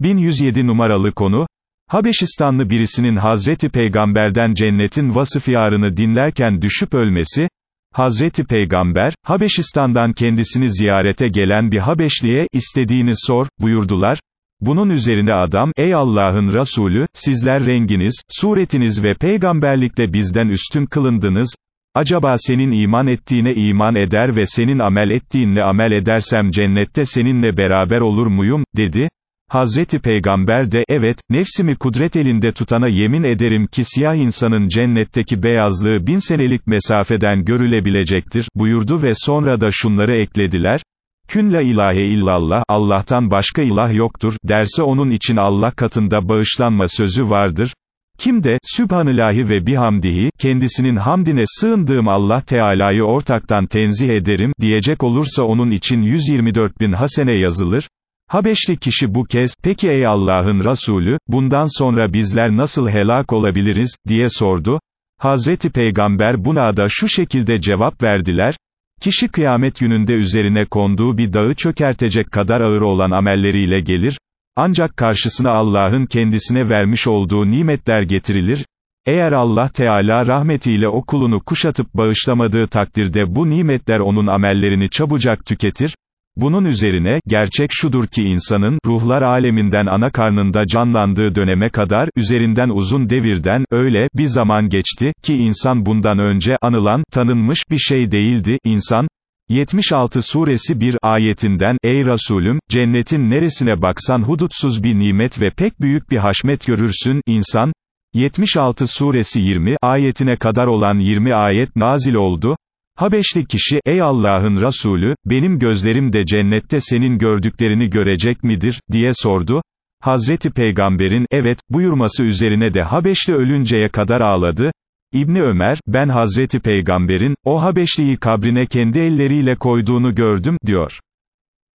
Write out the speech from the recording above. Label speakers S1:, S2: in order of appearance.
S1: 1107 numaralı konu, Habeşistanlı birisinin Hazreti Peygamber'den cennetin vasıfyarını dinlerken düşüp ölmesi, Hazreti Peygamber, Habeşistan'dan kendisini ziyarete gelen bir Habeşli'ye, istediğini sor, buyurdular, bunun üzerine adam, ey Allah'ın Resulü, sizler renginiz, suretiniz ve peygamberlikle bizden üstün kılındınız, acaba senin iman ettiğine iman eder ve senin amel ettiğinle amel edersem cennette seninle beraber olur muyum, dedi, Hazreti Peygamber de, evet, nefsimi kudret elinde tutana yemin ederim ki siyah insanın cennetteki beyazlığı bin senelik mesafeden görülebilecektir, buyurdu ve sonra da şunları eklediler, Kün la ilahe illallah, Allah'tan başka ilah yoktur, derse onun için Allah katında bağışlanma sözü vardır. Kim de, Sübhanillahi ve bihamdihi, kendisinin hamdine sığındığım Allah Teala'yı ortaktan tenzih ederim, diyecek olursa onun için 124 bin hasene yazılır. Habeşli kişi bu kez, peki ey Allah'ın Resulü, bundan sonra bizler nasıl helak olabiliriz, diye sordu. Hazreti Peygamber buna da şu şekilde cevap verdiler, Kişi kıyamet gününde üzerine konduğu bir dağı çökertecek kadar ağır olan amelleriyle gelir, ancak karşısına Allah'ın kendisine vermiş olduğu nimetler getirilir, eğer Allah Teala rahmetiyle o kulunu kuşatıp bağışlamadığı takdirde bu nimetler onun amellerini çabucak tüketir, bunun üzerine, gerçek şudur ki insanın, ruhlar aleminden ana karnında canlandığı döneme kadar, üzerinden uzun devirden, öyle, bir zaman geçti, ki insan bundan önce, anılan, tanınmış bir şey değildi, insan, 76 suresi 1 ayetinden, ey Resulüm, cennetin neresine baksan hudutsuz bir nimet ve pek büyük bir haşmet görürsün, insan, 76 suresi 20 ayetine kadar olan 20 ayet nazil oldu, Habeşli kişi, ey Allah'ın Resulü, benim gözlerim de cennette senin gördüklerini görecek midir, diye sordu. Hazreti Peygamber'in, evet, buyurması üzerine de Habeşli ölünceye kadar ağladı. İbni Ömer, ben Hazreti Peygamber'in, o Habeşli'yi kabrine kendi elleriyle koyduğunu gördüm, diyor.